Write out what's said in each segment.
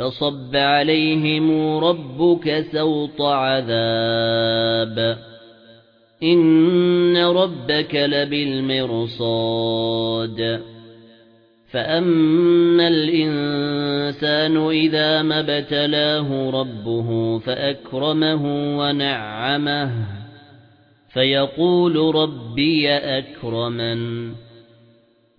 فصب عليهم ربك سوط عذاب. إن ربك لبالمرصاد. فأما الإنسان إذا ما ابتلاه ربه فأكرمه ونعمه فيقول ربي أكرمن.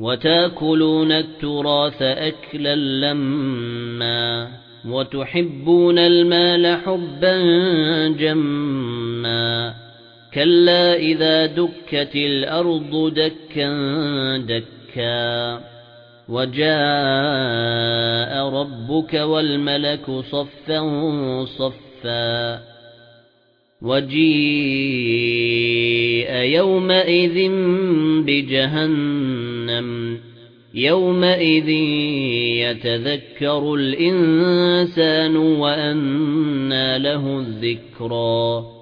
وَتَأْكُلُونَ التُّرَاثَ أَكْلًا لَّمًّا وَتُحِبُّونَ الْمَالَ حُبًّا جَمًّا كَلَّا إِذَا دُكَّتِ الْأَرْضُ دَكًّا دَكًّا وَجَاءَ رَبُّكَ وَالْمَلَكُ صَفًّا صَفًّا وَجِيءَ يَوْمَئِذٍ بِجَهَنَّمَ يَوْمَئِذٍ يَتَذَكَّرُ الْإِنسَانُ وَأَنَّى لَهُ الذِّكْرَى